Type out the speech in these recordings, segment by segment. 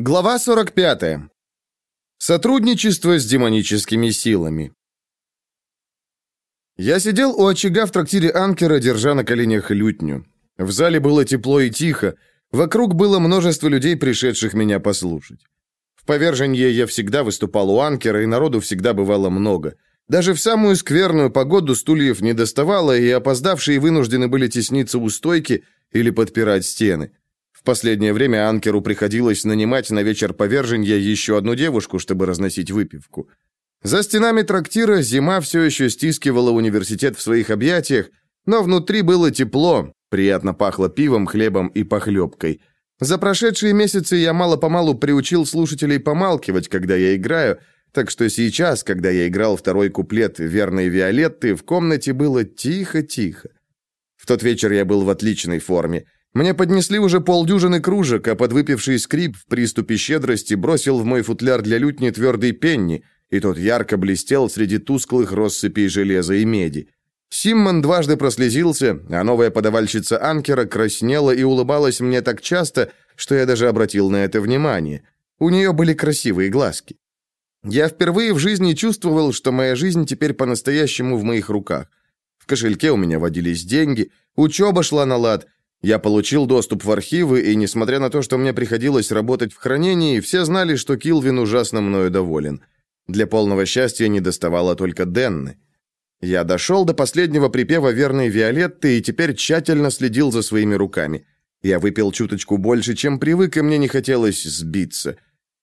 Глава 45. Сотрудничество с демоническими силами. Я сидел у очага в трактире Анкера, держа на коленях лютню. В зале было тепло и тихо. Вокруг было множество людей, пришедших меня послушать. В поверженье я всегда выступал у Анкера, и народу всегда бывало много. Даже в самую скверную погоду стульев не доставало, и опоздавшие вынуждены были тесниться у стойки или подпирать стены. В последнее время Анкеру приходилось нанимать на вечер поверженья еще одну девушку, чтобы разносить выпивку. За стенами трактира зима все еще стискивала университет в своих объятиях, но внутри было тепло, приятно пахло пивом, хлебом и похлебкой. За прошедшие месяцы я мало-помалу приучил слушателей помалкивать, когда я играю, так что сейчас, когда я играл второй куплет «Верной Виолетты», в комнате было тихо-тихо. В тот вечер я был в отличной форме. Мне поднесли уже полдюжины кружек, а подвыпивший скрип в приступе щедрости бросил в мой футляр для лютни твердый пенни, и тот ярко блестел среди тусклых россыпей железа и меди. Симмон дважды прослезился, а новая подавальщица Анкера краснела и улыбалась мне так часто, что я даже обратил на это внимание. У нее были красивые глазки. Я впервые в жизни чувствовал, что моя жизнь теперь по-настоящему в моих руках. В кошельке у меня водились деньги, учеба шла на лад – я получил доступ в архивы, и несмотря на то, что мне приходилось работать в хранении, все знали, что Килвин ужасно мною доволен. Для полного счастья не доставало только Денны. Я дошел до последнего припева верной Виолетты и теперь тщательно следил за своими руками. Я выпил чуточку больше, чем привык, и мне не хотелось сбиться.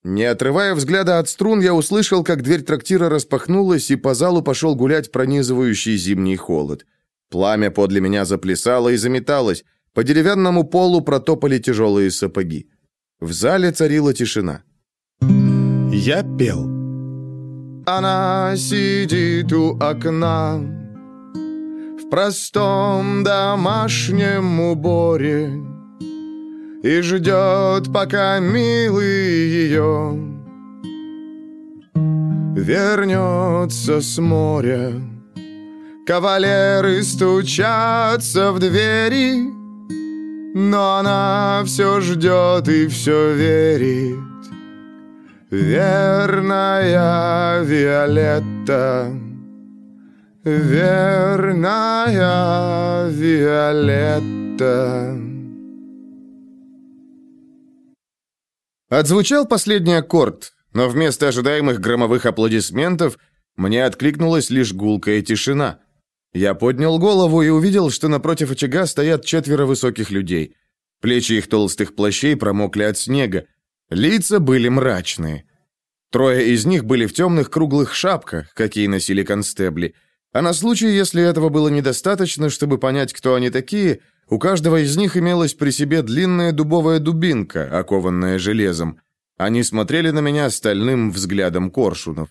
Не отрывая взгляда от струн, я услышал, как дверь трактира распахнулась, и по залу пошел гулять пронизывающий зимний холод. Пламя подле меня заплясало и заметалось. По деревянному полу протопали тяжелые сапоги. В зале царила тишина. Я пел. Она сидит у окна В простом домашнем уборе И ждет, пока милый ее Вернется с моря Кавалеры стучатся в двери но она все ждет и все верит. Верная Виолетта, верная Виолетта. Отзвучал последний аккорд, но вместо ожидаемых громовых аплодисментов мне откликнулась лишь гулкая тишина – я поднял голову и увидел, что напротив очага стоят четверо высоких людей. Плечи их толстых плащей промокли от снега. Лица были мрачные. Трое из них были в темных круглых шапках, какие носили констебли. А на случай, если этого было недостаточно, чтобы понять, кто они такие, у каждого из них имелась при себе длинная дубовая дубинка, окованная железом. Они смотрели на меня стальным взглядом коршунов.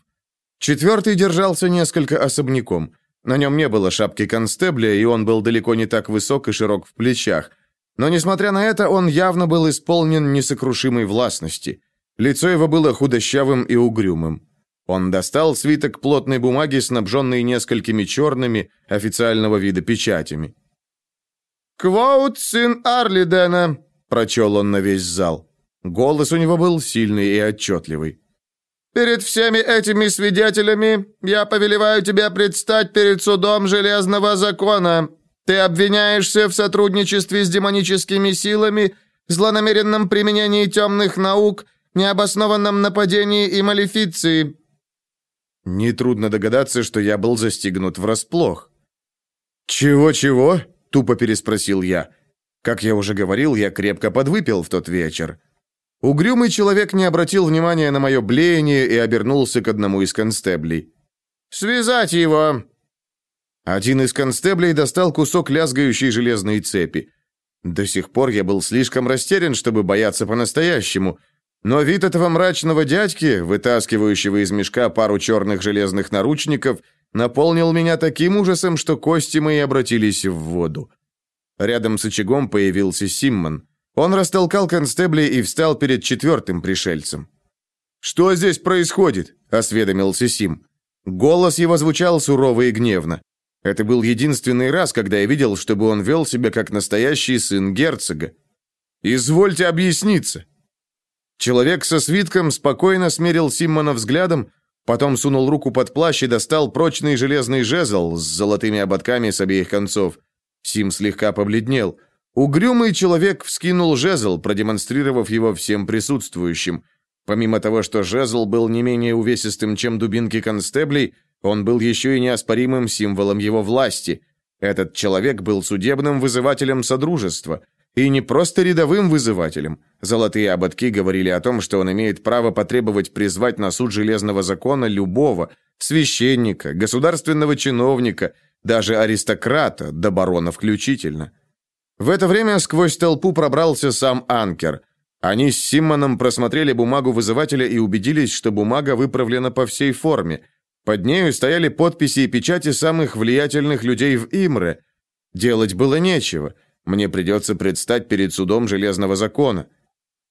Четвертый держался несколько особняком – на нем не было шапки констебля, и он был далеко не так высок и широк в плечах. Но, несмотря на это, он явно был исполнен несокрушимой властности. Лицо его было худощавым и угрюмым. Он достал свиток плотной бумаги, снабженный несколькими черными, официального вида печатями. «Квоут, сын Арлидена», — прочел он на весь зал. Голос у него был сильный и отчетливый. Перед всеми этими свидетелями я повелеваю тебя предстать перед судом железного закона. Ты обвиняешься в сотрудничестве с демоническими силами, злонамеренном применении темных наук, необоснованном нападении и малефиции». Нетрудно догадаться, что я был застигнут врасплох. «Чего-чего?» — тупо переспросил я. Как я уже говорил, я крепко подвыпил в тот вечер. Угрюмый человек не обратил внимания на мое блеяние и обернулся к одному из констеблей. «Связать его!» Один из констеблей достал кусок лязгающей железной цепи. До сих пор я был слишком растерян, чтобы бояться по-настоящему, но вид этого мрачного дядьки, вытаскивающего из мешка пару черных железных наручников, наполнил меня таким ужасом, что кости мои обратились в воду. Рядом с очагом появился Симмон. Он растолкал констеблей и встал перед четвертым пришельцем. «Что здесь происходит?» – осведомился Сим. Голос его звучал сурово и гневно. Это был единственный раз, когда я видел, чтобы он вел себя как настоящий сын герцога. «Извольте объясниться». Человек со свитком спокойно смерил Симмона взглядом, потом сунул руку под плащ и достал прочный железный жезл с золотыми ободками с обеих концов. Сим слегка побледнел. Угрюмый человек вскинул жезл, продемонстрировав его всем присутствующим. Помимо того, что жезл был не менее увесистым, чем дубинки констеблей, он был еще и неоспоримым символом его власти. Этот человек был судебным вызывателем Содружества. И не просто рядовым вызывателем. Золотые ободки говорили о том, что он имеет право потребовать призвать на суд железного закона любого, священника, государственного чиновника, даже аристократа, до барона включительно. В это время сквозь толпу пробрался сам Анкер. Они с Симмоном просмотрели бумагу вызывателя и убедились, что бумага выправлена по всей форме. Под нею стояли подписи и печати самых влиятельных людей в Имре. Делать было нечего. Мне придется предстать перед судом Железного закона.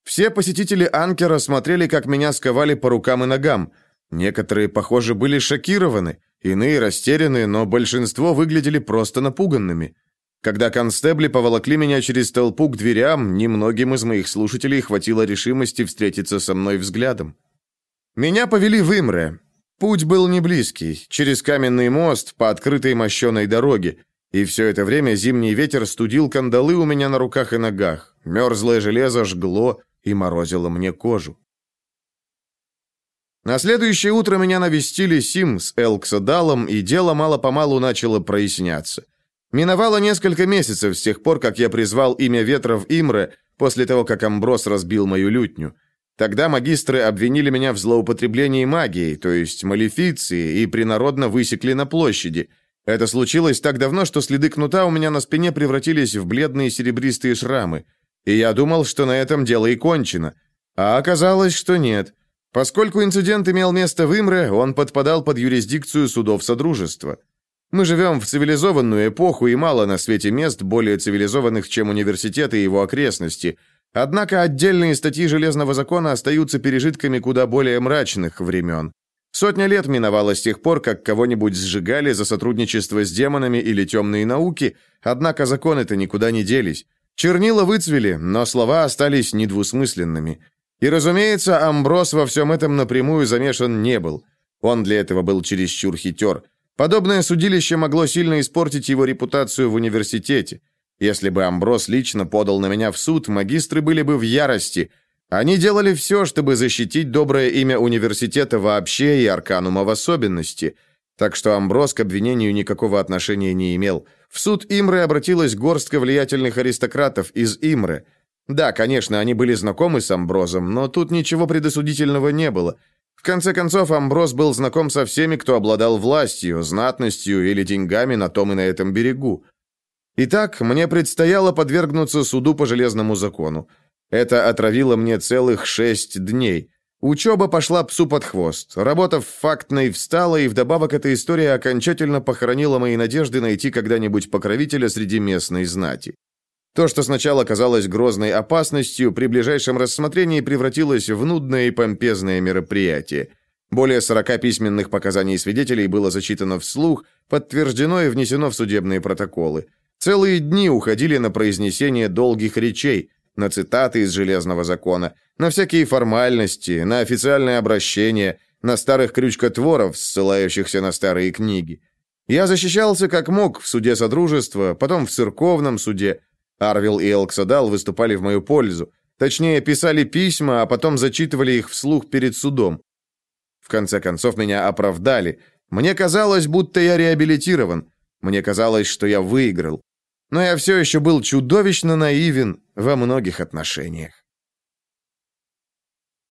Все посетители Анкера смотрели, как меня сковали по рукам и ногам. Некоторые, похоже, были шокированы, иные растеряны, но большинство выглядели просто напуганными. Когда констебли поволокли меня через толпу к дверям, немногим из моих слушателей хватило решимости встретиться со мной взглядом. Меня повели в Имре. Путь был не близкий, через каменный мост по открытой мощеной дороге, и все это время зимний ветер студил кандалы у меня на руках и ногах, мерзлое железо жгло и морозило мне кожу. На следующее утро меня навестили Сим с Элксадалом, и дело мало-помалу начало проясняться. Миновало несколько месяцев с тех пор, как я призвал имя ветров Имре, после того, как Амброс разбил мою лютню. Тогда магистры обвинили меня в злоупотреблении магией, то есть малефиции, и принародно высекли на площади. Это случилось так давно, что следы кнута у меня на спине превратились в бледные серебристые шрамы. И я думал, что на этом дело и кончено. А оказалось, что нет. Поскольку инцидент имел место в Имре, он подпадал под юрисдикцию судов Содружества. Мы живем в цивилизованную эпоху, и мало на свете мест более цивилизованных, чем университеты и его окрестности. Однако отдельные статьи Железного закона остаются пережитками куда более мрачных времен. Сотня лет миновала с тех пор, как кого-нибудь сжигали за сотрудничество с демонами или темные науки, однако законы-то никуда не делись. Чернила выцвели, но слова остались недвусмысленными. И, разумеется, Амброс во всем этом напрямую замешан не был. Он для этого был чересчур хитер – Подобное судилище могло сильно испортить его репутацию в университете. Если бы Амброс лично подал на меня в суд, магистры были бы в ярости. Они делали все, чтобы защитить доброе имя университета вообще и Арканума в особенности. Так что Амброс к обвинению никакого отношения не имел. В суд Имры обратилась горстка влиятельных аристократов из Имры. Да, конечно, они были знакомы с Амброзом, но тут ничего предосудительного не было – конце концов, Амброс был знаком со всеми, кто обладал властью, знатностью или деньгами на том и на этом берегу. Итак, мне предстояло подвергнуться суду по железному закону. Это отравило мне целых шесть дней. Учеба пошла псу под хвост. Работа в фактной встала, и вдобавок эта история окончательно похоронила мои надежды найти когда-нибудь покровителя среди местной знати. То, что сначала казалось грозной опасностью, при ближайшем рассмотрении превратилось в нудное и помпезное мероприятие. Более 40 письменных показаний свидетелей было зачитано вслух, подтверждено и внесено в судебные протоколы. Целые дни уходили на произнесение долгих речей, на цитаты из Железного закона, на всякие формальности, на официальное обращение, на старых крючкотворов, ссылающихся на старые книги. Я защищался как мог в суде Содружества, потом в церковном суде, Арвил и Элксадал выступали в мою пользу. Точнее, писали письма, а потом зачитывали их вслух перед судом. В конце концов, меня оправдали. Мне казалось, будто я реабилитирован. Мне казалось, что я выиграл. Но я все еще был чудовищно наивен во многих отношениях.